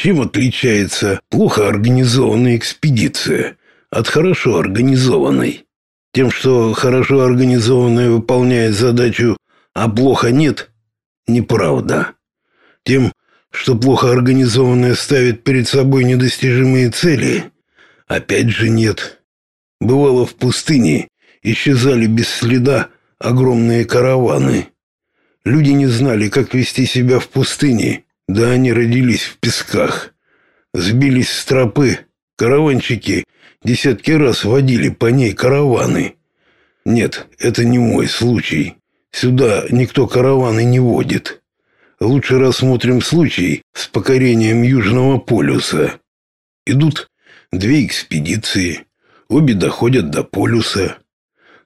Чем отличается плохо организованная экспедиция от хорошо организованной? Тем, что хорошо организованная выполняет задачу, а плохо нет? Неправда. Тем, что плохо организованная ставит перед собой недостижимые цели? Опять же нет. Бывало в пустыне, исчезали без следа огромные караваны. Люди не знали, как вести себя в пустыне, да они родились в песках. Сбились с тропы, караванщики десятки раз водили по ней караваны. Нет, это не мой случай. Сюда никто караваны не водит. Лучше рассмотрим случай с покорением Южного полюса. Идут две экспедиции, обе доходят до полюса.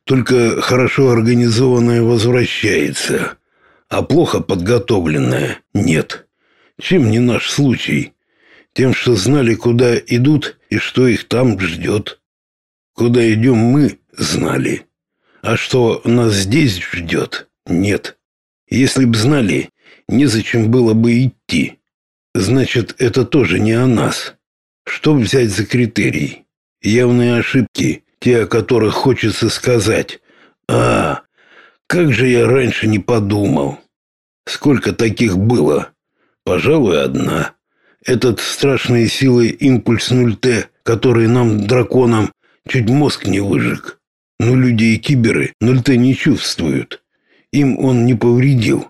Только хорошо организованная возвращается, а плохо подготовленная нет. Чем не наш случай? Тем, что знали, куда идут и что их там ждет. Куда идем мы, знали. А что нас здесь ждет, нет. Если б знали, незачем было бы идти. Значит, это тоже не о нас. Что взять за критерий? Явные ошибки, те, о которых хочется сказать. А, как же я раньше не подумал. Сколько таких было? Пожалуй, одна. Этот страшные силы импульс 0Т, который нам, драконам, чуть мозг не выжег. Но люди и киберы 0Т не чувствуют. Им он не повредил.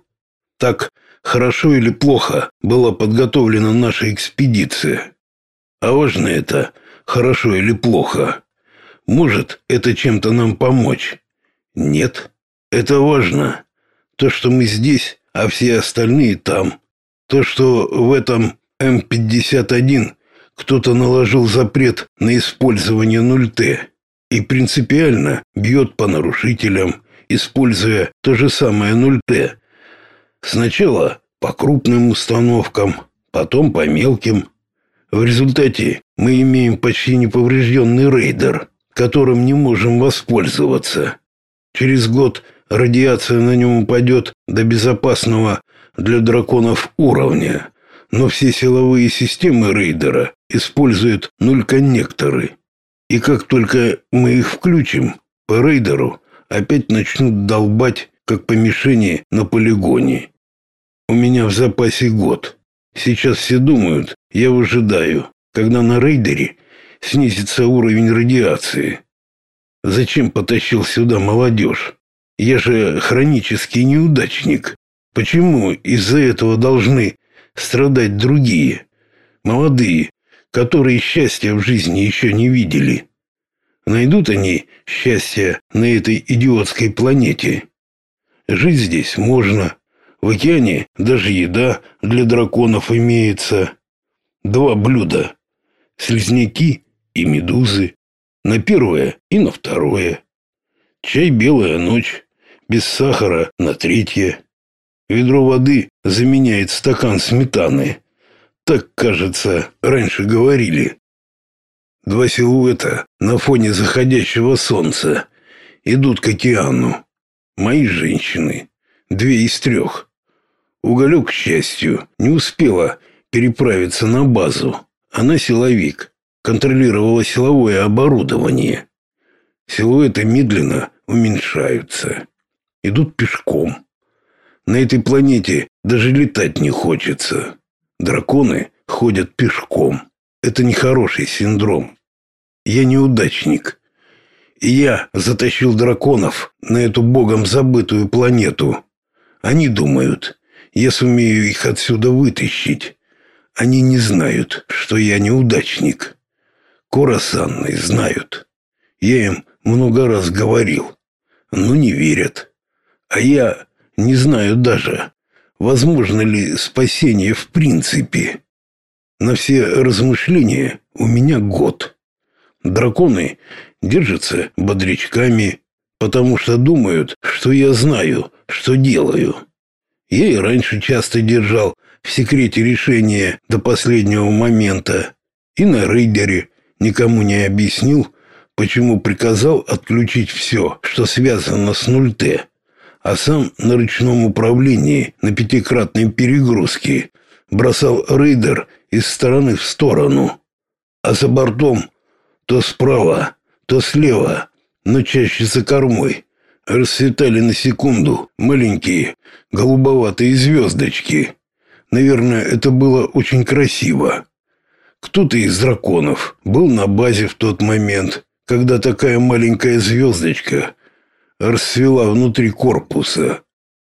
Так, хорошо или плохо была подготовлена наша экспедиция. А важно это, хорошо или плохо. Может это чем-то нам помочь? Нет, это важно. То, что мы здесь, а все остальные там. То, что в этом М-51 кто-то наложил запрет на использование 0Т и принципиально бьет по нарушителям, используя то же самое 0Т. Сначала по крупным установкам, потом по мелким. В результате мы имеем почти неповрежденный рейдер, которым не можем воспользоваться. Через год радиация на нем упадет до безопасного для драконов уровня, но все силовые системы рейдера используют нуль-коннекторы. И как только мы их включим, по рейдеру опять начнут долбать, как по мишени на полигоне. У меня в запасе год. Сейчас все думают, я выжидаю, когда на рейдере снизится уровень радиации. Зачем потащил сюда молодежь? Я же хронический неудачник. Почему из-за этого должны страдать другие, молодые, которые счастья в жизни еще не видели? Найдут они счастье на этой идиотской планете? Жить здесь можно. В океане даже еда для драконов имеется. Два блюда. Слизняки и медузы. На первое и на второе. Чай белая ночь, без сахара на третье. Ведро воды заменяет стакан сметаны. Так, кажется, раньше говорили. Два силуэта на фоне заходящего солнца идут к океану. Мои женщины, две из трех. Уголек, к счастью, не успела переправиться на базу. Она силовик, контролировала силовое оборудование. Силуэты медленно уменьшаются. Идут пешком. На этой планете даже летать не хочется. Драконы ходят пешком. Это нехороший синдром. Я неудачник. И я затащил драконов на эту богом забытую планету. Они думают, я сумею их отсюда вытащить. Они не знают, что я неудачник. Кора с Анной знают. Я им много раз говорил, но не верят. А я не знаю даже, возможно ли спасение в принципе. На все размышления у меня год. Драконы держатся бодрячками, потому что думают, что я знаю, что делаю. Я и раньше часто держал в секрете решения до последнего момента. И на рейдере никому не объяснил, почему приказал отключить все, что связано с 0Т. А сам на ручном управлении на пятикратной перегрузке бросал рейдер из стороны в сторону. А за бортом то справа, то слева, но чаще за кормой расцветали на секунду маленькие голубоватые звездочки. Наверное, это было очень красиво. Кто-то из драконов был на базе в тот момент, когда такая маленькая звездочка расцвела внутри корпуса.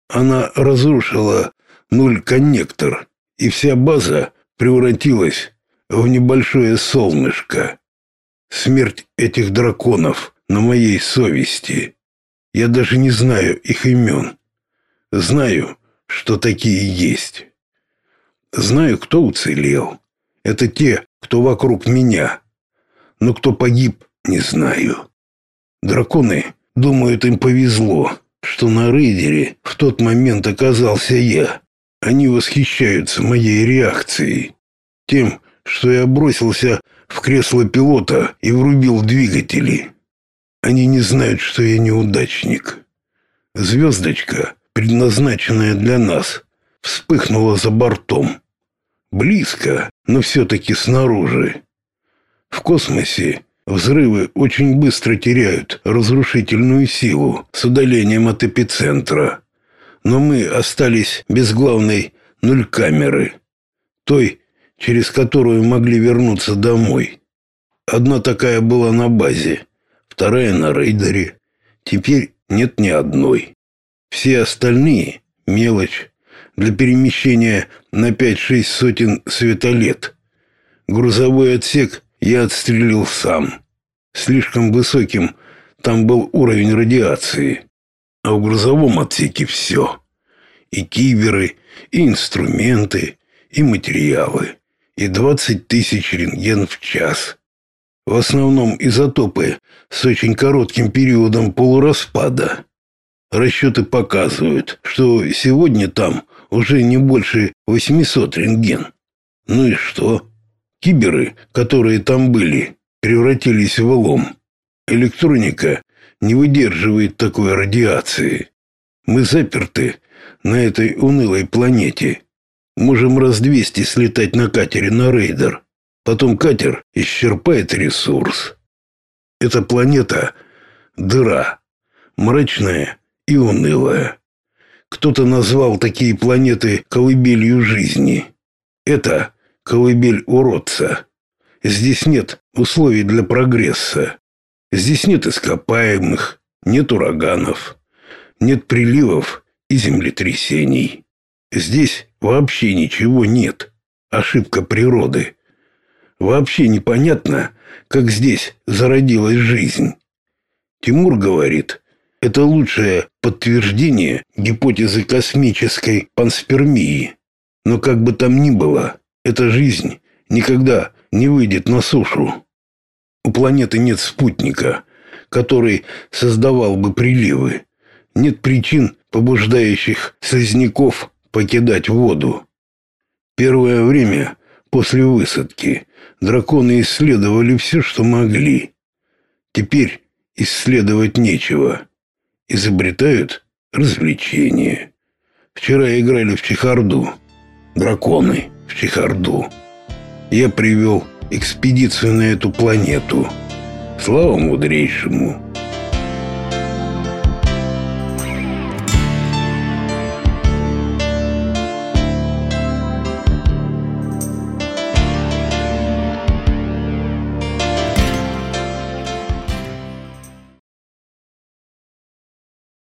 Она разрушила нуль-коннектор, и вся база превратилась в небольшое солнышко. Смерть этих драконов на моей совести. Я даже не знаю их имен. Знаю, что такие есть. Знаю, кто уцелел. Это те, кто вокруг меня. Но кто погиб, не знаю. Драконы думают, им повезло, что на рейдере в тот момент оказался я. Они восхищаются моей реакцией. Тем, что я бросился в кресло пилота и врубил двигатели. Они не знают, что я неудачник. Звездочка, предназначенная для нас, вспыхнула за бортом. Близко, но все-таки снаружи. В космосе взрывы очень быстро теряют разрушительную силу с удалением от эпицентра. Но мы остались без главной нуль-камеры, той, через которую могли вернуться домой. Одна такая была на базе вторая на рейдере. Теперь нет ни одной. Все остальные — мелочь для перемещения на 5-6 сотен светолет. Грузовой отсек я отстрелил сам. Слишком высоким там был уровень радиации. А в грузовом отсеке все. И киберы, и инструменты, и материалы, и 20 тысяч рентген в час. В основном изотопы с очень коротким периодом полураспада. Расчеты показывают, что сегодня там уже не больше 800 рентген. Ну и что? Киберы, которые там были, превратились в лом. Электроника не выдерживает такой радиации. Мы заперты на этой унылой планете. Можем раз двести слетать на катере на рейдер. Потом катер исчерпает ресурс. Эта планета — дыра, мрачная и унылая. Кто-то назвал такие планеты колыбелью жизни. Это колыбель уродца. Здесь нет условий для прогресса. Здесь нет ископаемых, нет ураганов, нет приливов и землетрясений. Здесь вообще ничего нет. Ошибка природы. Вообще непонятно, как здесь зародилась жизнь. Тимур говорит, это лучшее подтверждение гипотезы космической панспермии. Но как бы там ни было, эта жизнь никогда не выйдет на сушу. У планеты нет спутника, который создавал бы приливы. Нет причин, побуждающих слизняков покидать воду. Первое время после высадки Драконы исследовали все, что могли. Теперь исследовать нечего. Изобретают развлечения. Вчера играли в чехарду. Драконы в чехарду. Я привел экспедицию на эту планету. Слава мудрейшему.